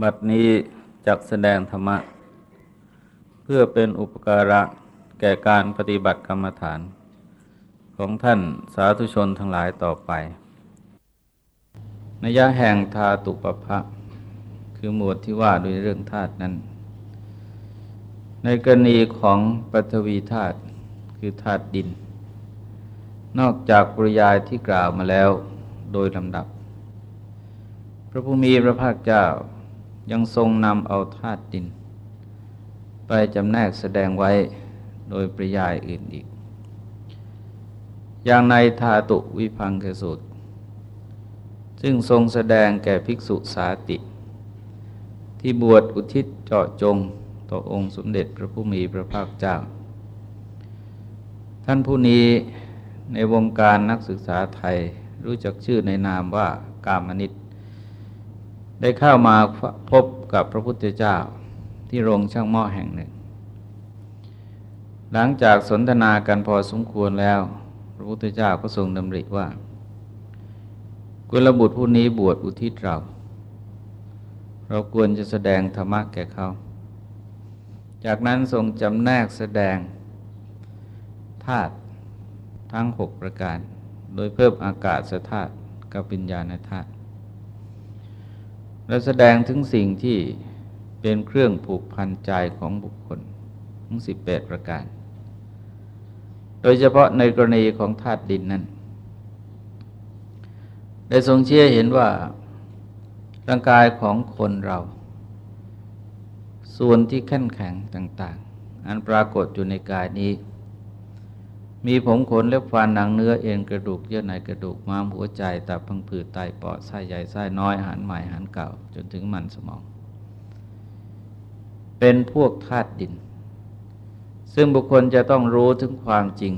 บัดนี้จักแสดงธรรมะ เพื่อเป็นอุปการะแก่การปฏิบัติกรรมฐาน ของท่านสาธุชนทั้งหลายต่อไปนยะแห่งทาตุปภะคือหมวดที่ว่าด้วยเรื่องธาตุนั้น ในกรณีของปฐวีธาตุคือธาตุดิน นอกจากปริยายที่กล่าวมาแล้วโดยลำดับ พระผู้มีพระภาคเจ้า ยังทรงนำเอาธาตุดิน ไปจำแนกแสดงไว้โดยปริยายอื่นอีก อย่างในธาตุวิพังคสูตร ซึ่งทรงแสดงแก่ภิกษุสาติ ที่บวชอุทิศเจาะจงต่อองค์สมเด็จพระผู้มีพระภาคเจ้า ท่านผู้นี้ในวงการนักศึกษาไทยรู้จักชื่อในนามว่ากามนิต ได้เข้ามาพบกับพระพุทธเจ้าที่โรงช่างหม้อแห่งหนึ่ง หลังจากสนทนากันพอสมควรแล้ว พระพุทธเจ้าก็ทรงดำริว่ากุลบุตรผู้นี้บวชอุทิศเรา เราควรจะแสดงธรรมะแก่เขา จากนั้นทรงจำแนกแสดงธาตุทั้งหกประการ โดยเพิ่มอากาศธาตุกับปิญญาณธาตุ และแสดงถึงสิ่งที่เป็นเครื่องผูกพันใจของบุคคลทั้งสิบแปดประการ โดยเฉพาะในกรณีของธาตุดินนั้น ได้ทรงเชื่อเห็นว่าร่างกายของคนเรา ส่วนที่แข็งแข็งต่าง ๆ อันปรากฏอยู่ในกายนี้ มีผมขนเล็บฟันหนังเนื้อเอ็นกระดูกเยื่อในกระดูกม้ามหัวใจตับพังผืดไตปอดไส้ใหญ่ไส้น้อยหันใหม่หันเก่า จนถึงมันสมอง เป็นพวกธาตุดิน ซึ่งบุคคลจะต้องรู้ถึงความจริง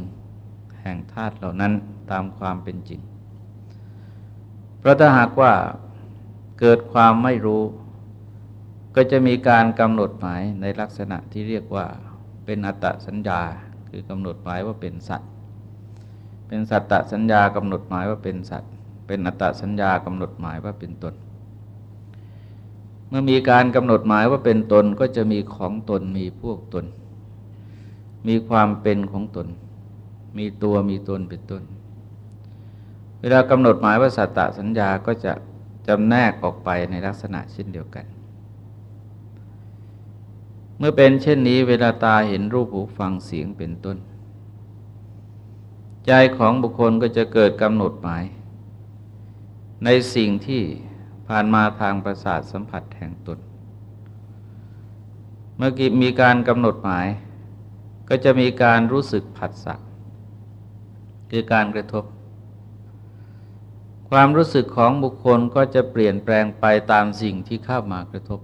แห่งธาตุเหล่านั้นตามความเป็นจริง เพราะถ้าหากว่าเกิดความไม่รู้ ก็จะมีการกำหนดหมายในลักษณะที่เรียกว่าเป็นอัตสัญญา คือกำหนดหมายว่าเป็นสัตว์ เป็นสัตตสัญญากำหนดหมายว่าเป็นสัตว์ เป็นอัตตสัญญากำหนดหมายว่าเป็นตน เมื่อมีการกำหนดหมายว่าเป็นตนก็จะมีของตนมีพวกตน มีความเป็นของตน มีตัวมีตนเป็นต้น เวลากำหนดหมายว่าสัตตสัญญาก็จะจำแนกออกไปในลักษณะเช่นเดียวกัน เมื่อเป็นเช่นนี้เวลาตาเห็นรูปหูฟังเสียงเป็นต้น ใจของบุคคลก็จะเกิดกำหนดหมาย ในสิ่งที่ผ่านมาทางประสาทสัมผัสแห่งตน เมื่อกี้มีการกำหนดหมาย ก็จะมีการรู้สึกผัสสะคือการกระทบ ความรู้สึกของบุคคลก็จะเปลี่ยนแปลงไปตามสิ่งที่เข้ามากระทบ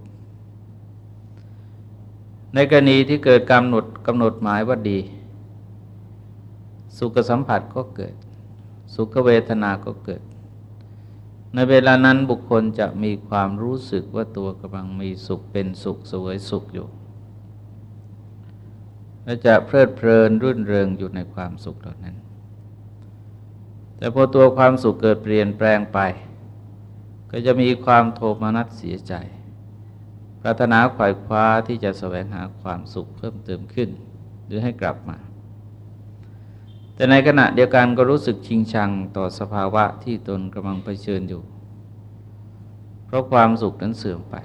ในกรณีที่เกิดกำหนดกำหนดหมายว่าดี สุขสัมผัสก็เกิด สุขเวทนาก็เกิด ในเวลานั้นบุคคลจะมีความรู้สึกว่าตัวกำลังมีสุขเป็นสุขสวยสุขอยู่ และจะเพลิดเพลินรื่นเริงอยู่ในความสุขเหล่านั้น แต่พอตัวความสุขเกิดเปลี่ยนแปลงไป ก็จะมีความโทมนัสเสียใจ ปรารถนาขวายคว้าที่จะแสวงหาความสุขเพิ่มเติมขึ้น หรือให้กลับมา แต่ในขณะเดียวกันก็รู้สึกชิงชังต่อสภาวะที่ตนกำลังเผชิญอยู่ เพราะความสุขนั้นเสื่อมไป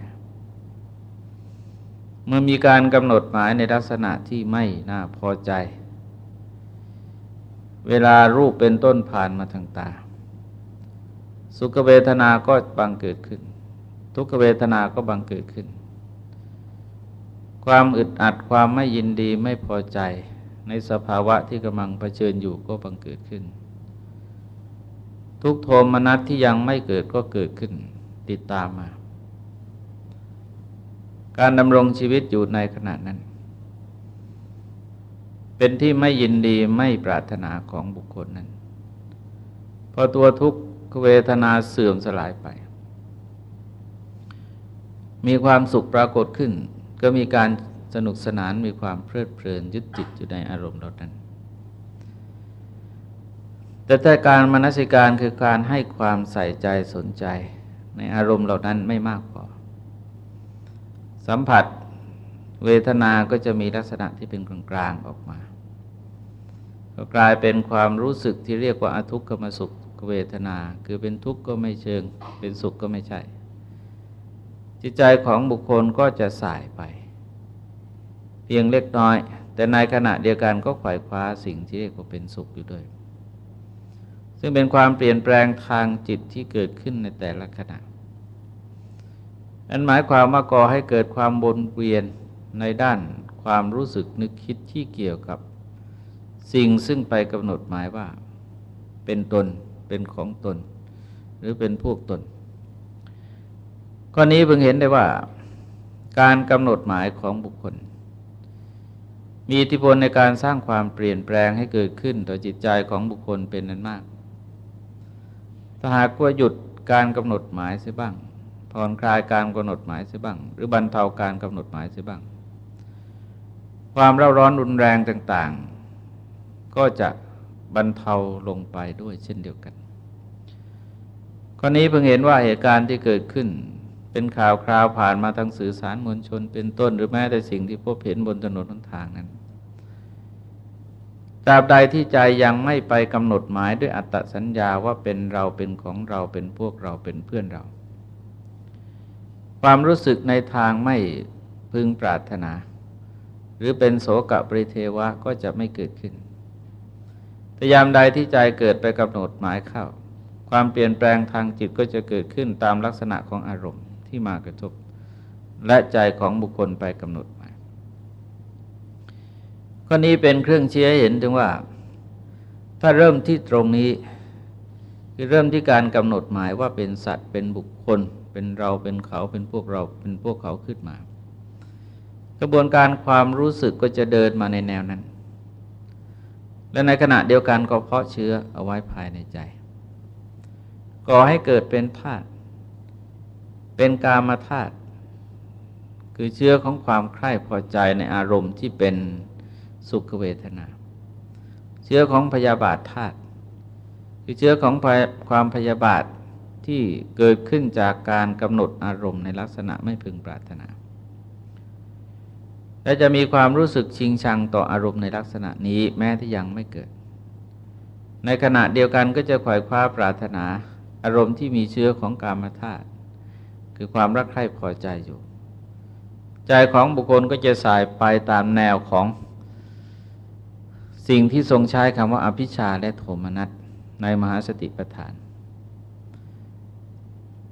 เมื่อมีการกำหนดหมายในลักษณะที่ไม่น่าพอใจ เวลารูปเป็นต้นผ่านมาทางตา สุขเวทนาก็บังเกิดขึ้นทุกขเวทนาก็บังเกิดขึ้น ความอึดอัดความไม่ยินดีไม่พอใจในสภาวะที่กำลังเผชิญอยู่ก็บังเกิดขึ้น ทุกโทมนัสที่ยังไม่เกิดก็เกิดขึ้นติดตามมา การดำรงชีวิตอยู่ในขณะนั้น เป็นที่ไม่ยินดีไม่ปรารถนาของบุคคลนั้น พอตัวทุกขเวทนาเสื่อมสลายไป มีความสุขปรากฏขึ้น ก็มีการสนุกสนานมีความเพลิดเพลินยึดจิตอยู่ในอารมณ์เหล่านั้น แต่แต่การมนสิการคือการให้ความใส่ใจสนใจในอารมณ์เหล่านั้นไม่มากพอ สัมผัสเวทนาก็จะมีลักษณะที่เป็นกลางๆออกมา ก็กลายเป็นความรู้สึกที่เรียกว่าอทุกขมสุขเวทนา คือเป็นทุกข์ก็ไม่เชิง เป็นสุขก็ไม่ใช่ จิตใจของบุคคลก็จะสายไป เพียงเล็กน้อย แต่ในขณะเดียวกันก็ขวายคว้าสิ่งที่เรียกว่าเป็นสุขอยู่ด้วย ซึ่งเป็นความเปลี่ยนแปลงทางจิตที่เกิดขึ้นในแต่ละขณะนั้นหมายความว่าก่อให้เกิดความบนเวียนในด้านความรู้สึกนึกคิดที่เกี่ยวกับสิ่งซึ่งไปกำหนดหมายว่า เป็นตนเป็นของตน หรือเป็นพวกตน ข้อนี้เพิ่งเห็นได้ว่า การกำหนดหมายของบุคคล มีอิทธิพลในการสร้างความเปลี่ยนแปลงให้เกิดขึ้นต่อจิตใจของบุคคลเป็นนั้นมาก ถ้าหากว่าหยุดการกำหนดหมายเสียบ้างผ่อนคลายการกำหนดหมายเสียบ้าง หรือบรรเทาการกำหนดหมายเสียบ้าง ความเร่าร้อนรุนแรงต่างๆ ก็จะบรรเทาลงไปด้วยเช่นเดียวกันข้อนี้เพิ่งเห็นว่าเหตุการณ์ที่เกิดขึ้น เป็นข่าวคราวผ่านมาทางสื่อสารมวลชนเป็นต้น หรือแม้แต่สิ่งที่พบเห็นบนถนนทางนั้นตราบใดที่ใจยังไม่ไปกำหนดหมายด้วยอัตตสัญญาว่าเป็นเราเป็นของเราเป็นพวกเราเป็นเพื่อนเรา ความรู้สึกในทางไม่พึงปรารถนา หรือเป็นโสกปริเทวะก็จะไม่เกิดขึ้นพยายามใดที่ใจเกิดไปกำหนดหมายเข้า ความเปลี่ยนแปลงทางจิตก็จะเกิดขึ้นตามลักษณะของอารมณ์ ที่มากระทบ และใจของบุคคลไปกำหนดหมายข้อนี้เป็นเครื่องเชี้ยเห็นถึงว่า ถ้าเริ่มที่ตรงนี้คือเริ่มที่การกำหนดหมายว่าเป็นสัตว์เป็นบุคคล เป็นเราเป็นเขาเป็นพวกเราเป็นพวกเขาขึ้นมา กระบวนการความรู้สึกก็จะเดินมาในแนวนั้น และในขณะเดียวกันก็เพาะเชื้อเอาไว้ภายในใจก่อให้เกิดเป็นธาตุ เป็นกามาธาตุคือเชื้อของความใคร่พอใจในอารมณ์ที่เป็นสุขเวทนา เชื้อของพยาบาทธาตุคือเชื้อของความพยาบาทที่เกิดขึ้นจากการกำหนดอารมณ์ในลักษณะไม่พึงปรารถนา และจะมีความรู้สึกชิงชังต่ออารมณ์ในลักษณะนี้แม้ที่ยังไม่เกิด ในขณะเดียวกันก็จะขวายคว้าปรารถนาอารมณ์ที่มีเชื้อของกามธาตุ คือความรักใคร่พอใจอยู่ ใจของบุคคลก็จะสายไปตามแนวของสิ่งที่ทรงใช้คำว่าอภิชาและโทมนัสในมหาสติปัฏฐาน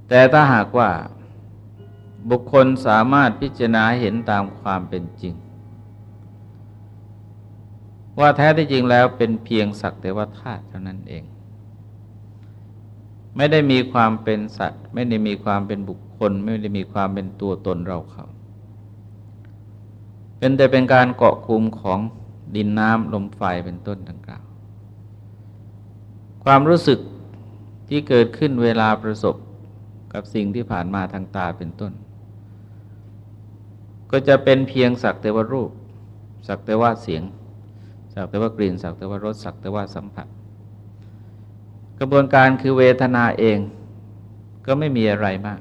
แต่ถ้าหากว่าบุคคลสามารถพิจารณาเห็นตามความเป็นจริง ว่าแท้ที่จริงแล้วเป็นเพียงสักแต่ว่าธาตุเท่านั้นเอง ไม่ได้มีความเป็นสัตว์ ไม่ได้มีความเป็นบุคคล ไม่ได้มีความเป็นตัวตนเราเขา เป็นแต่เป็นการเกาะคุมของดินน้ำลมไฟเป็นต้นดังกล่าว ความรู้สึกที่เกิดขึ้นเวลาประสบกับสิ่งที่ผ่านมาทางตาเป็นต้น ก็จะเป็นเพียงสักแต่ว่ารูป สักแต่ว่าเสียง สักแต่ว่ากลิ่น สักแต่ว่ารส สักแต่ว่าสัมผัส กระบวนการคือเวทนาเอง ก็ไม่มีอะไรมาก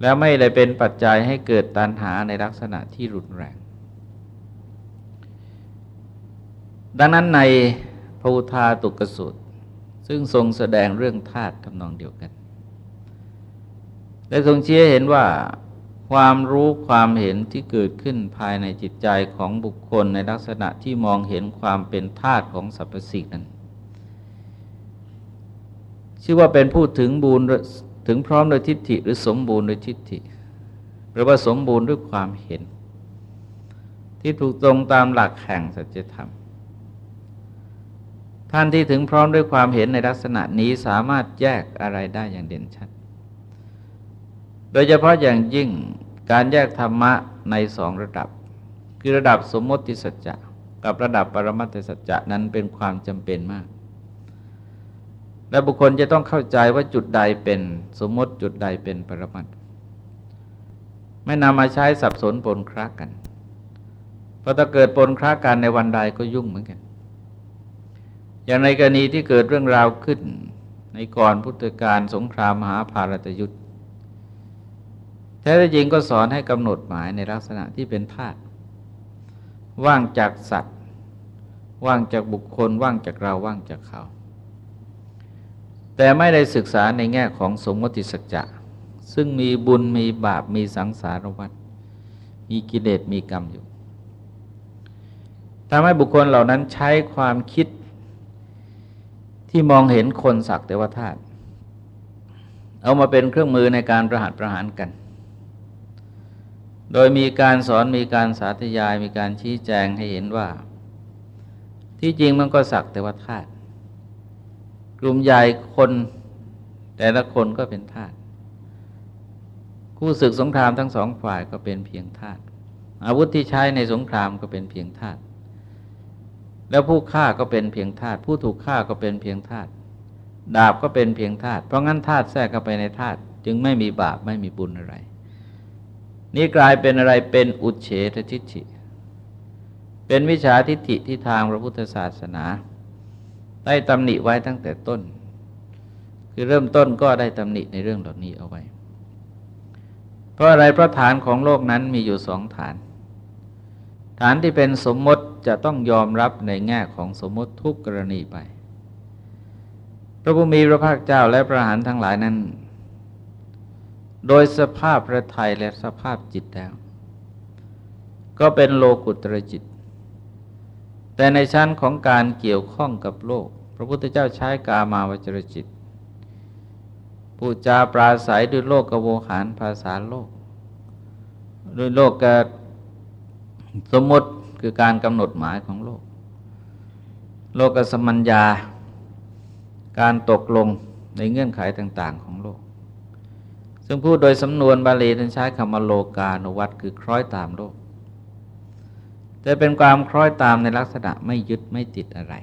แล้วไม่ได้เป็นปัจจัยให้เกิดตัณหาในลักษณะที่รุนแรง ดังนั้นในพระอุทาตุกสุตซึ่งทรงแสดงเรื่องธาตุทำนองเดียวกันและทรงเชี้ยเห็นว่าความรู้ความเห็นที่เกิดขึ้นภายในจิตใจของบุคคลในลักษณะที่มองเห็นความเป็นธาตุของสรรพสิ่งนั้น ชื่อว่าเป็นผู้ถึงบูรณ์ถึงพร้อมโดยทิฏฐิ หรือสมบูรณ์โดยทิฏฐิหรือว่าสมบูรณ์ด้วยความเห็น ที่ถูกตรงตามหลักแห่งสัจธรรม ท่านที่ถึงพร้อมด้วยความเห็นในลักษณะนี้สามารถแยกอะไรได้อย่างเด่นชัด โดยเฉพาะอย่างยิ่งการแยกธรรมะในสองระดับ คือระดับสมมติสัจจะกับระดับปรมัตถสัจจะนั้นเป็นความจำเป็นมาก และบุคคลจะต้องเข้าใจว่าจุดใดเป็นสมมติจุดใดเป็นปรมัตไม่นำมาใช้สับสนปนครากันเพราะถ้าเกิดปนครากันในวันใดก็ยุ่งเหมือนกัน อย่างในกรณีที่เกิดเรื่องราวขึ้น ในก่อนพุทธกาลสงครามมหาภารตยุทธแท้จริงก็สอนให้กำหนดหมายในลักษณะที่เป็นธาตุว่างจากสัตว์ ว่างจากบุคคล ว่างจากเราว่างจากเขา แต่ไม่ได้ศึกษาในแง่ของสมมติสัจจะซึ่งมีบุญมีบาปมีสังสารวัฏมีกิเลสมีกรรมอยู่ทำให้บุคคลเหล่านั้นใช้ความคิดที่มองเห็นคนสักแต่ว่าธาตุเอามาเป็นเครื่องมือในการประหัตประหารกัน โดยมีการสอนมีการสาธยาย มีการชี้แจงให้เห็นว่า ที่จริงมันก็สักแต่ว่าธาตุ กลุ่มใหญ่คนแต่ละคนก็เป็นธาตุคู่ศึกสงครามทั้งสองฝ่ายก็เป็นเพียงธาตุอาวุธที่ใช้ในสงครามก็เป็นเพียงธาตุแล้วผู้ฆ่าก็เป็นเพียงธาตุผู้ถูกฆ่าก็เป็นเพียงธาตุดาบก็เป็นเพียงธาตุเพราะงั้นธาตุแทรกเข้าไปในธาตุจึงไม่มีบาปไม่มีบุญอะไร นี่กลายเป็นอะไรเป็นอุเฉททิฏฐิเป็นวิชาทิฏฐิที่ทางพระพุทธศาสนา ได้ตำหนิไว้ตั้งแต่ต้น คือเริ่มต้นก็ได้ตำหนิในเรื่องเหล่านี้เอาไว้ เพราะอะไรเพราะฐานของโลกนั้นมีอยู่สองฐาน ฐานที่เป็นสมมติจะต้องยอมรับในแง่ของสมมติทุกกรณีไป พระผู้มีพระภาคเจ้าและพระหานทั้งหลายนั้น โดยสภาพพระทัยและสภาพจิตแล้ว ก็เป็นโลกุตรจิต แต่ในชั้นของการเกี่ยวข้องกับโลก พระพุทธเจ้าใช้กามาวจรจิตปูจาปราศัยด้วยโลกกโวหารภาษาโลกด้วยโลกกสมมติคือการกำหนดหมายของโลก โลกสมัญญา การตกลงในเงื่อนไขต่าง ๆ ของโลก ซึ่งพูดโดยสำนวนบาลีท่านใช้คำว่าโลกาณวัตคือคล้อยตามโลก แต่เป็นความคล้อยตามในลักษณะไม่ยึดไม่ติดอะไร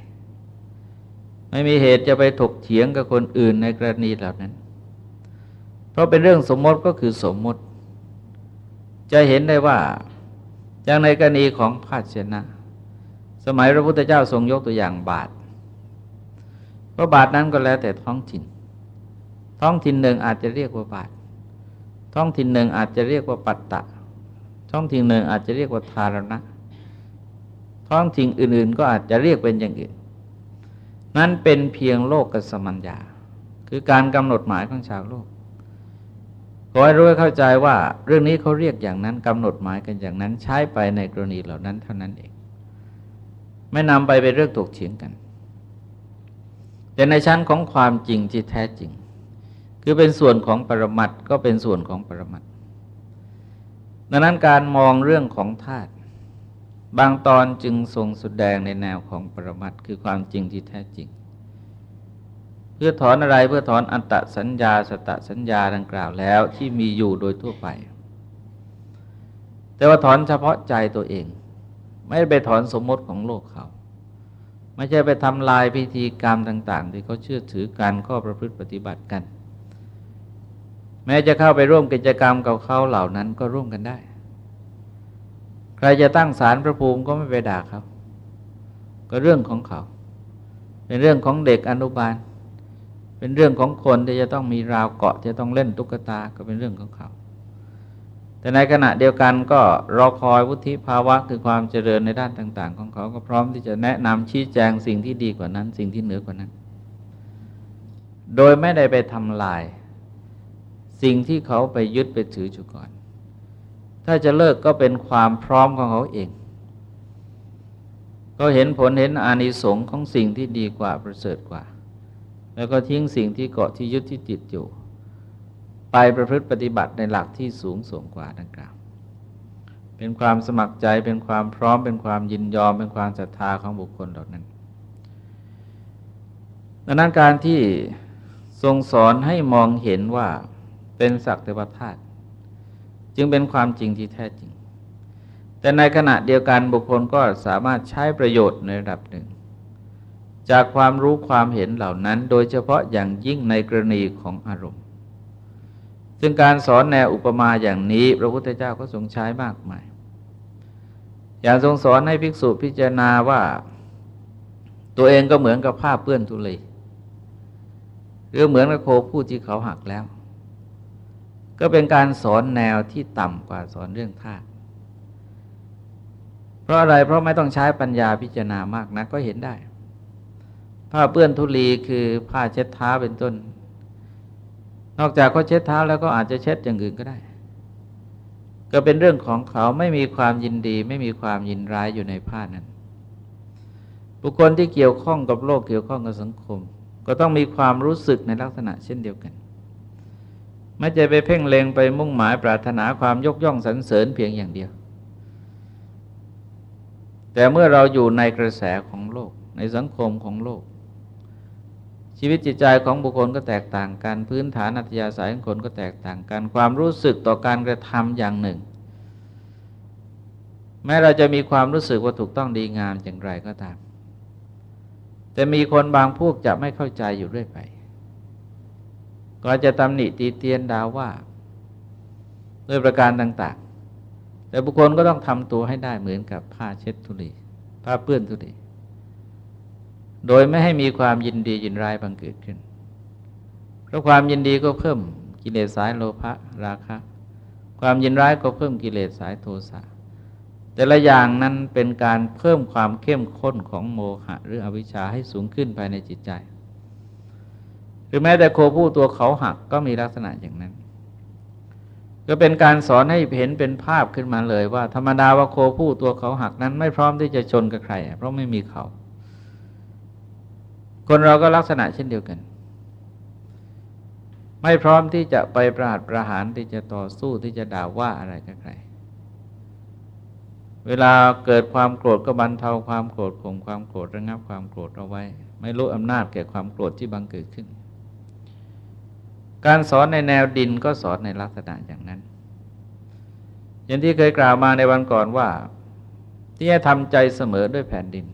ไม่มีเหตุจะไปถกเถียงกับคนอื่นในกรณีเหล่านั้น เพราะเป็นเรื่องสมมติก็คือสมมติ จะเห็นได้ว่าอย่างในกรณีของภาชนะ สมัยพระพุทธเจ้าทรงยกตัวอย่างบาทเพราะบาทนั้นก็แล้วแต่ท้องถิ่น ท้องถิ่นหนึ่งอาจจะเรียกว่าบาท ท้องถิ่นหนึ่งอาจจะเรียกว่าปัตตะ ท้องถิ่นหนึ่งอาจจะเรียกว่าทารณะ ท้องถิ่นอื่น ๆ ก็อาจจะเรียกเป็นอย่างอื่น นั้นเป็นเพียงโลกกสมัญญา คือการกำหนดหมายของชาวโลก ขอให้รู้เข้าใจว่าเรื่องนี้เขาเรียกอย่างนั้นกำหนดหมายกันอย่างนั้นใช้ไปในกรณีเหล่านั้นเท่านั้นเอง ไม่นำไปเป็นเรื่องตกเถียงกัน แต่ในชั้นของความจริงที่แท้จริง คือเป็นส่วนของปรมัตก็เป็นส่วนของปรมัตดังนั้นการมองเรื่องของธาตุ บางตอนจึงทรงแสดงในแนวของปรมัตคือความจริงที่แท้จริง เพื่อถอนอะไรเพื่อถอนอันตสัญญาสตสัญญาดังกล่าวแล้วที่มีอยู่โดยทั่วไป แต่ว่าถอนเฉพาะใจตัวเอง ไม่ไปถอนสมมติของโลกเขา ไม่ใช่ไปทำลายพิธีกรรมต่าง ๆ ที่เขาเชื่อถือกันข้อประพฤติปฏิบัติกัน แม้จะเข้าไปร่วมกิจกรรมกับเขาเหล่านั้นก็ร่วมกันได้ ใครจะตั้งศาลพระภูมิก็ไม่ไปด่าเขาก็เรื่องของเขา เป็นเรื่องของเด็กอนุบาล เป็นเรื่องของคนที่จะต้องมีราวเกาะจะต้องเล่นตุ๊กตาก็เป็นเรื่องของเขา แต่ในขณะเดียวกันก็รอคอยวุฒิภาวะคือความเจริญในด้านต่าง ๆ ของเขาก็พร้อมที่จะแนะนำชี้แจงสิ่งที่ดีกว่านั้น สิ่งที่เหนือกว่านั้น โดยไม่ได้ไปทำลาย สิ่งที่เขาไปยึดไปถือจุก่อน ถ้าจะเลิกก็เป็นความพร้อมของเขาเอง ก็เห็นผลเห็นอานิสงส์ของสิ่งที่ดีกว่าประเสริฐกว่า แล้วก็ทิ้งสิ่งที่เกาะที่ยึดที่ติดอยู่ ไปประพฤติปฏิบัติในหลักที่สูงส่งกว่าดังกล่าวเป็นความสมัครใจเป็นความพร้อมเป็นความยินยอม เป็นความศรัทธาของบุคคลเหล่านั้นดังนั้นการที่ทรงสอนให้มองเห็นว่าเป็นสักแต่ว่าธาตุ จึงเป็นความจริงที่แท้จริง แต่ในขณะเดียวกันบุคคลก็สามารถใช้ประโยชน์ในระดับหนึ่ง จากความรู้ความเห็นเหล่านั้น โดยเฉพาะอย่างยิ่งในกรณีของอารมณ์ ซึ่งการสอนแนวอุปมาอย่างนี้ พระพุทธเจ้าก็ทรงใช้มากมาย อย่างทรงสอนให้ภิกษุพิจารณาว่าตัวเองก็เหมือนกับผ้าเปื้อนทุลีหรือเหมือนกับโคผู้ที่เขาหักแล้ว ก็เป็นการสอนแนวที่ต่ำกว่าสอนเรื่องธาตุเพราะอะไรเพราะไม่ต้องใช้ปัญญาพิจารณามากนะก็เห็นได้ ผ้าเปื้อนทุลีคือผ้าเช็ดเท้าเป็นต้น นอกจากเขาเช็ดเท้าแล้วก็อาจจะเช็ดอย่างอื่นก็ได้ ก็เป็นเรื่องของเขาไม่มีความยินดี ไม่มีความยินร้ายอยู่ในผ้านั้น บุคคลที่เกี่ยวข้องกับโลกเกี่ยวข้องกับสังคม ก็ต้องมีความรู้สึกในลักษณะเช่นเดียวกัน ไม่จะไปเพ่งเลงไปมุ่งหมายปรารถนาความยกย่องสรรเสริญเพียงอย่างเดียว แต่เมื่อเราอยู่ในกระแสของโลก ในสังคมของโลก ชีวิตจิตใจของบุคคลก็แตกต่างกันพื้นฐานอัตยาศัยของคนก็แตกต่างกันความรู้สึกต่อการกระทำอย่างหนึ่ง แม้เราจะมีความรู้สึกว่าถูกต้องดีงามอย่างไรก็ตาม แต่มีคนบางพวกจะไม่เข้าใจอยู่เรื่อยไป ก็จะตำหนิตีเตียนดาว่า ด้วยประการต่าง ๆ แต่บุคคลก็ต้องทำตัวให้ได้เหมือนกับผ้าเช็ดทุลีผ้าเปื้อนทุลีโดยไม่ให้มีความยินดียินร้ายบังเกิดขึ้น เพราะความยินดีก็เพิ่มกิเลสสายโลภะราคะ ความยินร้ายก็เพิ่มกิเลสสายโทสะแต่ละอย่างนั้นเป็นการเพิ่มความเข้มข้นของโมหะหรืออวิชชาให้สูงขึ้นภายในจิตใจ หรือแม้แต่โคผู้ตัวเขาหักก็มีลักษณะอย่างนั้น ก็เป็นการสอนให้เห็นเป็นภาพขึ้นมาเลยว่า ธรรมดาว่าโคผู้ตัวเขาหักนั้น ไม่พร้อมที่จะชนกับใคร เพราะไม่มีเขา คนเราก็ลักษณะเช่นเดียวกัน ไม่พร้อมที่จะไปประหารประหารที่จะต่อสู้ที่จะด่าว่าอะไรกับใครเวลาเกิดความโกรธก็บรรเทาความโกรธข่มความโกรธระงับความโกรธเอาไว้ ไม่รู้อำนาจแก่ความโกรธที่บังเกิดขึ้น การสอนในแนวดินก็สอนในลักษณะอย่างนั้น อย่างที่เคยกล่าวมาในวันก่อนว่า ที่จะทำใจเสมอด้วยแผ่นดิน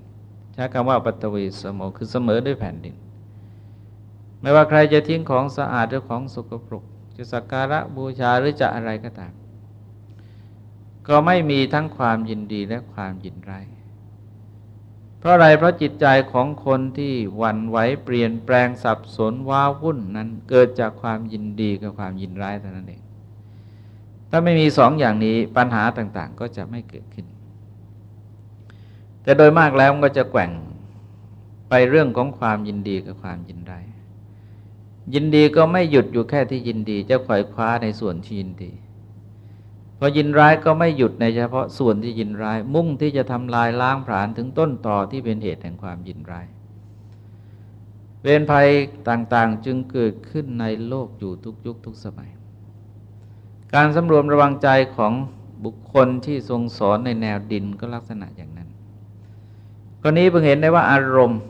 ใช้คำว่าปัตวีสมอคือเสมอด้วยแผ่นดิน ไม่ว่าใครจะทิ้งของสะอาดหรือของสกปรกจะสักการะบูชาหรือจะอะไรก็ตาม ก็ไม่มีทั้งความยินดีและความยินร้าย เพราะอะไรเพราะจิตใจของคนที่หวั่นไหวเปลี่ยนแปลงสับสนว้าวุ่นนั้นเกิดจากความยินดีกับความยินร้ายเท่านั้นเอง ถ้าไม่มีสองอย่างนี้ปัญหาต่างๆ ก็จะไม่เกิดขึ้น แต่โดยมากแล้วมันก็จะแกว่งไปเรื่องของความยินดีกับความยินร้ายยินดีก็ไม่หยุดอยู่แค่ที่ยินดีจะขวอยคว้าในส่วนที่ยินดี พอยินร้ายก็ไม่หยุดในเฉพาะส่วนที่ยินร้าย มุ่งที่จะทำลายล้างผลาญถึงต้นต่อที่เป็นเหตุแห่งความยินร้าย เวรภัยต่างๆจึงเกิดขึ้นในโลกอยู่ทุกยุคทุกสมัย การสำรวมระวังใจของบุคคลที่ทรงสอนในแนวดินก็ลักษณะอย่างนั้นคนนี้เพิ่งเห็นได้ว่าอารมณ์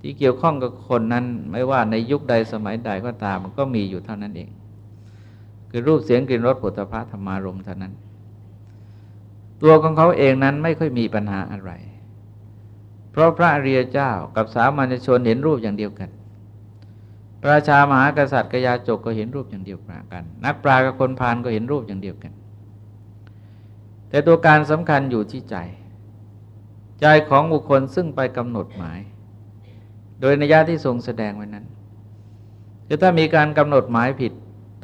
ที่เกี่ยวข้องกับคนนั้น ไม่ว่าในยุคใดสมัยใดก็ตามมันก็มีอยู่เท่านั้นเอง คือรูปเสียงกลิ่นรสผลิตภัณฑ์ธรรมารมเท่านั้น ตัวของเขาเองนั้นไม่ค่อยมีปัญหาอะไร เพราะพระเรียเจ้ากับสามัญชนเห็นรูปอย่างเดียวกันประชามหากษัตริย์กยาจกก็เห็นรูปอย่างเดียวกัน นักปรากับคนพานก็เห็นรูปอย่างเดียวกัน แต่ตัวการสำคัญอยู่ที่ใจ ใจของบุคคลซึ่งไปกำหนดหมาย โดยนิยาที่ทรงแสดงไว้นั้นคือถ้ามีการกำหนดหมายผิด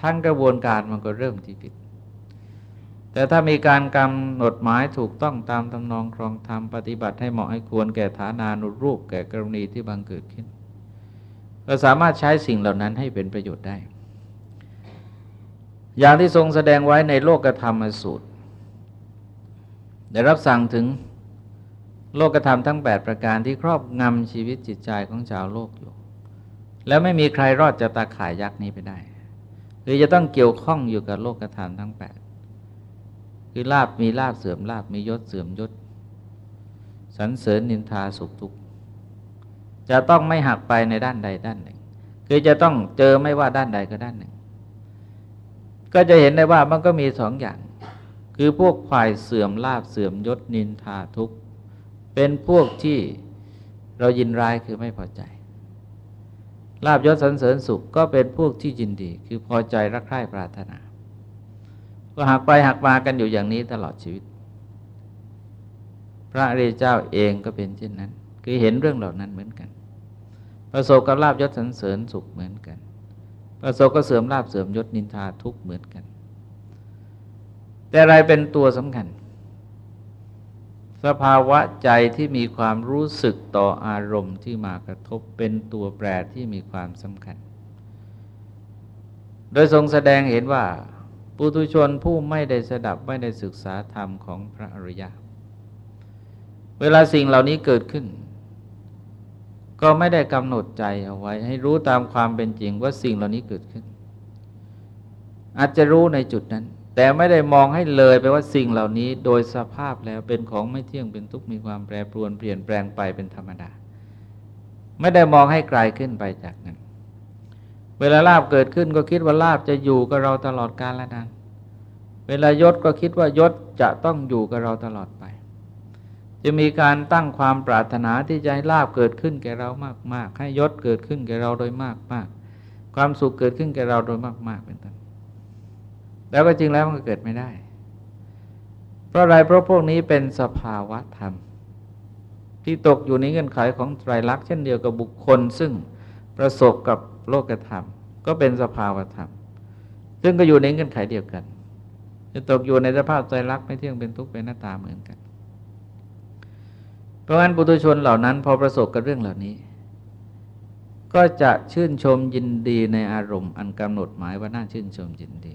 ทั้งกระบวนการมันก็เริ่มที่ผิด แต่ถ้ามีการกำหนดหมายถูกต้องตามตำนองครองธรรมปฏิบัติให้เหมาะให้ควรแก่ฐานานุรูป แก่กรณีที่บังเกิดขึ้น ก็สามารถใช้สิ่งเหล่านั้นให้เป็นประโยชน์ได้ อย่างที่ทรงแสดงไว้ในโลกธรรมสูตร ได้รับสั่งถึงโลกธรรมทั้ง 8 ประการที่ครอบงำชีวิตจิตใจของชาวโลกอยู่ แล้วไม่มีใครรอดจากตาข่ายยักษ์นี้ไปได้ คือจะต้องเกี่ยวข้องอยู่กับโลกธรรมทั้งแปดคือลาบมีลาบเสื่อมลาบมียศเสื่อมยศสันเสริญนินทาสุขทุกข์จะต้องไม่หักไปในด้านใดด้านหนึ่ง คือจะต้องเจอไม่ว่าด้านใดก็ด้านหนึ่ง ก็จะเห็นได้ว่ามันก็มีสองอย่าง คือพวกฝ่ายเสื่อมลาบเสื่อมยศนินทาทุกข์เป็นพวกที่เรายินร้ายคือไม่พอใจ ลาบยศสรรเสริญสุขก็เป็นพวกที่ยินดี คือพอใจรักใคร่ปรารถนา ก็หักไปหักมากันอยู่อย่างนี้ตลอดชีวิต พระเรเจ้าเองก็เป็นเช่นนั้น คือเห็นเรื่องเหล่านั้นเหมือนกัน ประสบกับลาบยศสรรเสริญสุขเหมือนกัน ประสบก็เสื่อมลาบเสื่อมยศนินทาทุกเหมือนกัน แต่อะไรเป็นตัวสำคัญ สภาวะใจที่มีความรู้สึกต่ออารมณ์ที่มากระทบเป็นตัวแปรที่มีความสำคัญ โดยทรงแสดงเห็นว่า ปุถุชนผู้ไม่ได้สดับไม่ได้ศึกษาธรรมของพระอริยะ เวลาสิ่งเหล่านี้เกิดขึ้น ก็ไม่ได้กำหนดใจเอาไว้ ให้รู้ตามความเป็นจริงว่าสิ่งเหล่านี้เกิดขึ้น อาจจะรู้ในจุดนั้น แต่ไม่ได้มองให้เลยไปว่าสิ่งเหล่านี้โดยสภาพแล้วเป็นของไม่เที่ยงเป็นทุกข์มีความแปรปรวนเปลี่ยนแปลงไปเป็นธรรมดา ไม่ได้มองให้ไกลขึ้นไปจากนั้น เวลาลาบเกิดขึ้นก็คิดว่าลาบจะอยู่กับเราตลอดกาลและนานเวลายศก็คิดว่ายศจะต้องอยู่กับเราตลอดไป จะมีการตั้งความปรารถนาที่จะให้ลาบเกิดขึ้นแก่เรามาก ๆ ให้ยศเกิดขึ้นแก่เราโดยมาก ๆ ความสุขเกิดขึ้นแก่เราโดยมาก ๆ เป็นต้น แล้วก็จริงแล้วมันก็เกิดไม่ได้ เพราะอะไรเพราะพวกนี้เป็นสภาวะธรรม ที่ตกอยู่ในเงื่อนไขของไตรลักษณ์เช่นเดียวกับบุคคล ซึ่งประสบกับโลกธรรม ก็เป็นสภาวะธรรม ซึ่งก็อยู่ในเงื่อนไขเดียวกัน จะตกอยู่ในสภาพใจรักไม่เที่ยงเป็นทุกข์เป็นหน้าตาเหมือนกัน เพราะงั้นปุถุชนเหล่านั้น พอประสบกับเรื่องเหล่านี้ก็จะชื่นชมยินดีในอารมณ์อันกำหนดหมายว่าน่าชื่นชมยินดี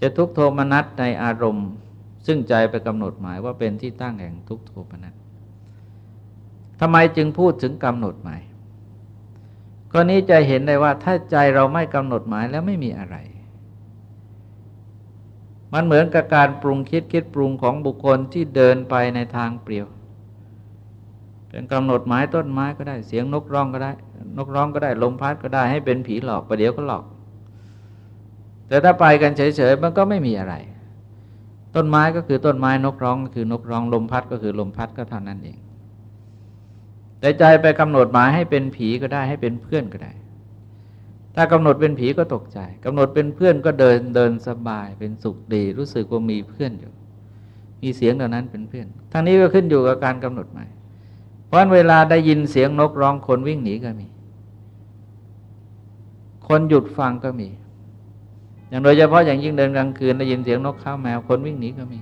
จะทุกโทมนัสในอารมณ์ ซึ่งใจไปกำหนดหมายว่าเป็นที่ตั้งแห่งทุกโทมนัสทำไมจึงพูดถึงกำหนดหมายข้อนี้จะเห็นได้ว่าถ้าใจเราไม่กำหนดหมายแล้วไม่มีอะไร มันเหมือนกับการปรุงคิดคิดปรุงของบุคคลที่เดินไปในทางเปลี่ยวเป็นกำหนดหมายต้นไม้ก็ได้เสียงนกร้องก็ได้ นกร้องก็ได้ลมพัดก็ได้ให้เป็นผีหลอกประเดี๋ยวก็หลอก แต่ถ้าไปกันเฉยๆมันก็ไม่มีอะไร ต้นไม้ก็คือต้นไม้นกร้องก็คือนกร้องลมพัดก็คือลมพัดก็เท่านั้นเอง แต่ใจไปกำหนดหมายให้เป็นผีก็ได้ให้เป็นเพื่อนก็ได้ ถ้ากำหนดเป็นผีก็ตกใจกำหนดเป็นเพื่อนก็เดินเดินสบาย เป็นสุขดี รู้สึกว่ามีเพื่อนอยู่ มีเสียงเหล่านั้นเป็นเพื่อนทั้งนี้ก็ขึ้นอยู่กับการกำหนดหมายเพราะเวลาได้ยินเสียงนกร้องคนวิ่งหนีก็มี คนหยุดฟังก็มี อย่างโดยเฉพาะอย่างยิ่งเดินกลางคืนได้ยินเสียงนกข้าวแมวคนวิ่งหนีก็มี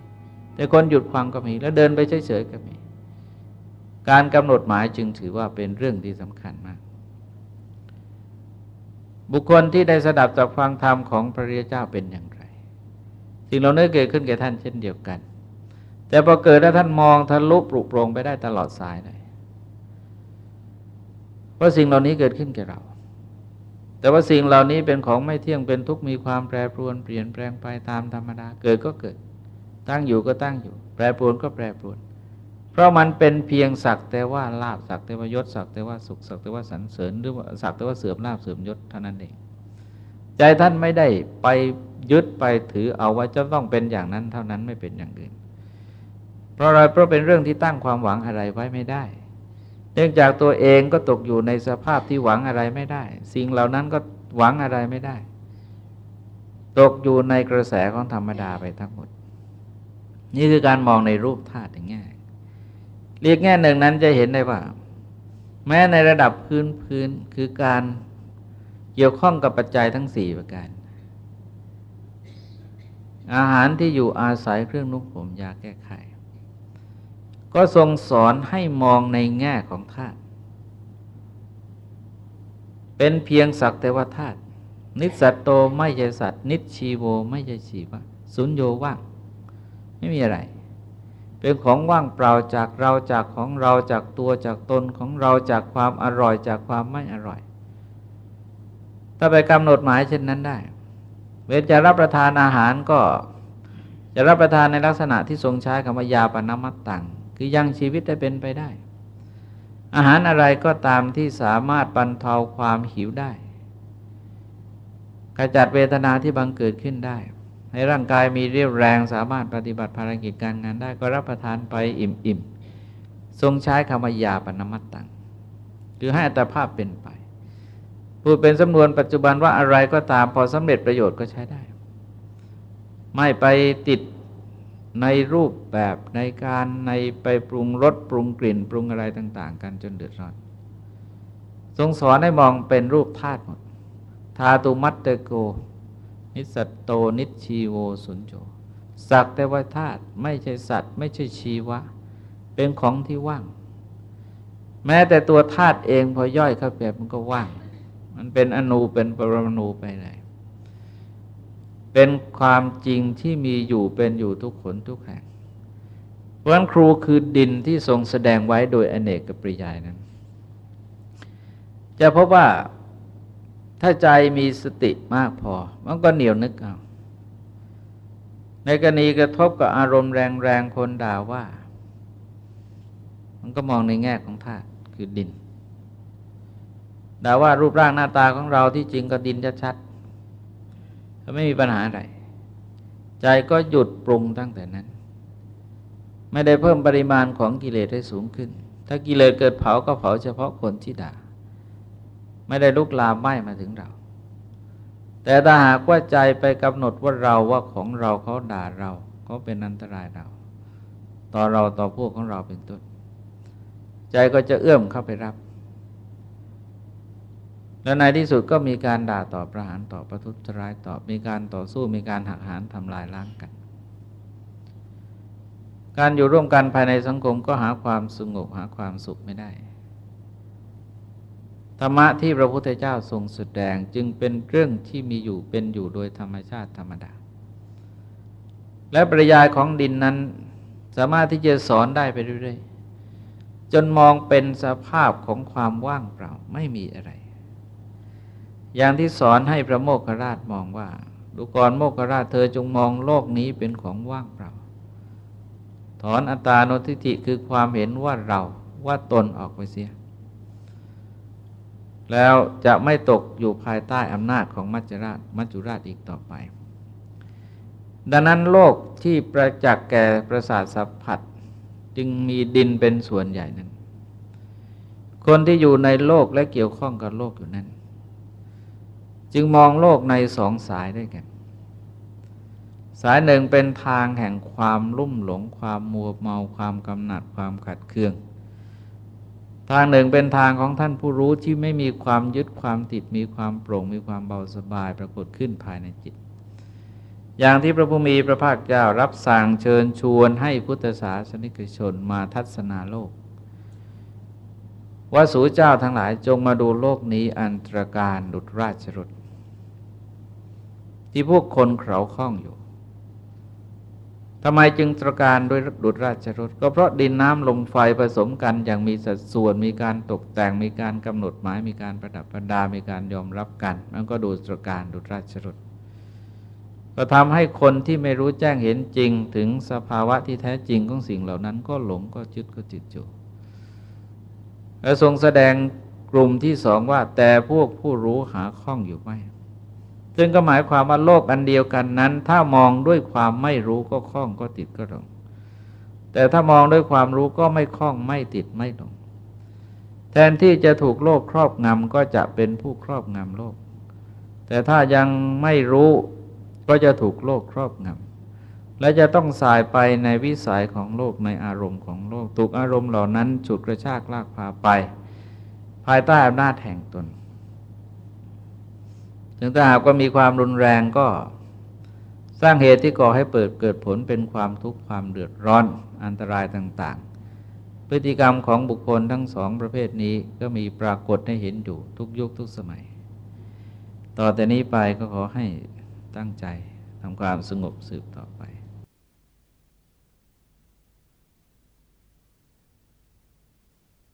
แต่คนหยุดฟังก็มี แล้วเดินไปเฉยๆก็มี การกำหนดหมายจึงถือว่าเป็นเรื่องที่สำคัญมาก บุคคลที่ได้สดับจากฟังธรรมของพระริยเจ้าเป็นอย่างไร สิ่งเหล่านี้เกิดขึ้นแก่ท่านเช่นเดียวกัน แต่พอเกิดแล้วท่านมองทะลุปลุกโปรงไปได้ตลอดสายเลยเพราสิ่งเหล่านี้เกิดขึ้นแก่เรา แต่ว่าสิ่งเหล่านี้เป็นของไม่เที่ยงเป็นทุกมีความแปรปรวนเปลี่ยนแปลงไปตามธรรมดา เกิดก็เกิด ตั้งอยู่ก็ตั้งอยู่ แปรปรวนก็แปรปรวน เพราะมันเป็นเพียงสักแต่ว่าลาบสักแต่ว่ายศสักแต่ว่าสุขสักแต่ว่าสรรเสริญหรือว่าสักแต่ว่าเสื่อมลาบเสื่อมยศเท่านั้นเอง ใจท่านไม่ได้ไปยึดไปถือเอาว่าจะต้องเป็นอย่างนั้นเท่านั้นไม่เป็นอย่างอื่น เพราะอะไรเพราะเป็นเรื่องที่ตั้งความหวังอะไรไว้ไม่ได้ เนื่องจากตัวเองก็ตกอยู่ในสภาพที่หวังอะไรไม่ได้ สิ่งเหล่านั้นก็หวังอะไรไม่ได้ ตกอยู่ในกระแสของธรรมดาไปทั้งหมด นี่คือการมองในรูปธาตุอย่างงี้เรียกแง่หนึ่งนั้นจะเห็นได้ว่า แม้ในระดับพื้นพื้นคือการเกี่ยวข้องกับปัจจัยทั้งสี่ประการ อาหารที่อยู่อาศัยเครื่องนุ่งผมยาแก้ไข ก็ทรงสอนให้มองในแง่ของธาตุเป็นเพียงสักแต่ว่าธาตุนิสัตโตไม่ใช่สัตว์ นิชีโวไม่ใช่ชีวะสุญโยว่าง ไม่มีอะไร เป็นของว่างเปล่าจากเราจากของเราจากตัวจากตนของเราจากความอร่อยจากความไม่อร่อย ถ้าไปกำหนดหมายเช่นนั้นได้ เวลจะรับประทานอาหารก็จะรับประทานในลักษณะที่ทรงใช้คำว่ายาปนมัตตัง คือยังชีวิตได้เป็นไปได้ อาหารอะไรก็ตามที่สามารถบรรเทาความหิวได้กระจัดเวทนาที่บังเกิดขึ้นได้ ให้ร่างกายมีเรี่ยวแรงสามารถปฏิบัติภารกิจการงานได้ ก็รับประทานไปอิ่มๆ ทรงใช้คำว่ายาปนมัตตัง คือให้อัตภาพเป็นไป พูดเป็นสำนวนปัจจุบันว่าอะไรก็ตามพอสำเร็จประโยชน์ก็ใช้ได้ ไม่ไปติด ในรูปแบบในการในไปปรุงรสปรุงกลิ่น ปรุงอะไรต่าง ๆ กันจนเดือดร้อน ทรงสอนให้มองเป็นรูปธาตุหมดธาตุมัตตโก นิสสัตโตนิชชีโวสุญโญ สักแต่ว่าธาตุไม่ใช่สัตว์ ไม่ใช่ชีวะ เป็นของที่ว่าง แม้แต่ตัวธาตุเองพอย่อยเข้าไปมันก็ว่าง มันเป็นอณูเป็นปรมาณูไปไหน เป็นความจริงที่มีอยู่เป็นอยู่ทุกคนทุกแห่ง เพราะนั้นครูคือดินที่ทรงแสดงไว้โดยอเนกกับปริยายนั้น จะพบว่าถ้าใจมีสติมากพอ มันก็เหนียวนึกเอา ในกรณีกระทบกับอารมณ์แรงๆคนด่าว่า มันก็มองในแง่ของธาตุคือดินด่าว่ารูปร่างหน้าตาของเราที่จริงก็ดินชัดๆ ไม่มีปัญหาอะไร ใจก็หยุดปรุงตั้งแต่นั้น ไม่ได้เพิ่มปริมาณของกิเลสให้สูงขึ้น ถ้ากิเลสเกิดเผาก็เผาเฉพาะคนที่ด่า ไม่ได้ลุกลามไหม้มาถึงเรา แต่ถ้าหากว่าใจไปกำหนดว่าเราว่าของเราเขาด่าเราเขาเป็นอันตรายเรา ต่อเราต่อพวกของเราเป็นต้น ใจก็จะเอื้อมเข้าไปรับ และในที่สุดก็มีการด่าต่อประหารต่อประทุษร้ายต่อมีการต่อสู้มีการหักหานทำลายล้างกัน การอยู่ร่วมกันภายในสังคมก็หาความสงบหาความสุขไม่ได้ธรรมะที่พระพุทธเจ้าทรงแสดงจึงเป็นเรื่องที่มีอยู่เป็นอยู่โดยธรรมชาติธรรมดา และปริยายของดินนั้นสามารถที่จะสอนได้ไปเรื่อยๆจนมองเป็นสภาพของความว่างเปล่าไม่มีอะไร อย่างที่สอนให้พระโมคคราชมองว่าดูกรโมคคราชเธอจงมองโลกนี้เป็นของว่างเปล่า ถอนอัตตาโนทิฐิคือความเห็นว่าเราว่าตนออกไปเสีย แล้วจะไม่ตกอยู่ภายใต้อำนาจของมัจจุราชมัจจุราชอีกต่อไป ดังนั้นโลกที่ประจักษ์แก่ประสาทสัมผัสจึงมีดินเป็นส่วนใหญ่นั้น คนที่อยู่ในโลกและเกี่ยวข้องกับโลกอยู่นั้น จึงมองโลกในสองสายด้วยกัน สายหนึ่งเป็นทางแห่งความลุ่มหลง ความมัวเมาความกำหนัดความขัดเคือง ทางหนึ่งเป็นทางของท่านผู้รู้ที่ไม่มีความยึดความติดมีความโปร่งมีความเบาสบายปรากฏขึ้นภายในจิต อย่างที่พระพุมีพระภาคเจ้ารับสั่งเชิญชวนให้พุทธศาสนิกชนมาทัศนาโลก ว่าสูเจ้าทั้งหลายจงมาดูโลกนี้อันตรการดุจราชรถที่พวกคนเขาคล้องอยู่ทำไมจึงตรการด้วยดุจราชรถก็เพราะดินน้ำลมไฟผสมกันอย่างมีสัดส่วนมีการตกแต่งมีการกำหนดหมายมีการประดับประดา มีการยอมรับกัน มันก็ดูตรการดุจราชรถก็ทำให้คนที่ไม่รู้แจ้งเห็นจริงถึงสภาวะที่แท้จริงของสิ่งเหล่านั้นก็หลงก็จึดก็จิตจู และทรงแสดงกลุ่มที่สองว่า แต่พวกผู้รู้หาข้องอยู่ไม่ซึ่งก็หมายความว่าโลกอันเดียวกันนั้น ถ้ามองด้วยความไม่รู้ก็คล้องก็ติดก็หลง แต่ถ้ามองด้วยความรู้ก็ไม่คล้องไม่ติดไม่หลง แทนที่จะถูกโลกครอบงำก็จะเป็นผู้ครอบงำโลก แต่ถ้ายังไม่รู้ก็จะถูกโลกครอบงำ และจะต้องสายไปในวิสัยของโลกในอารมณ์ของโลกถูกอารมณ์เหล่านั้นฉุดกระชากลากพาไป ภายใต้อำนาจแห่งตนถึงถ้าหากว่ามีความรุนแรงก็สร้างเหตุที่ก่อให้เปิดเกิดผลเป็นความทุกข์ความเดือดร้อนอันตรายต่างๆ พฤติกรรมของบุคคลทั้งสองประเภทนี้ก็มีปรากฏให้เห็นอยู่ทุกยุคทุกสมัย ต่อแต่นี้ไปก็ขอให้ตั้งใจทำความสงบสืบต่อไป